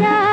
जा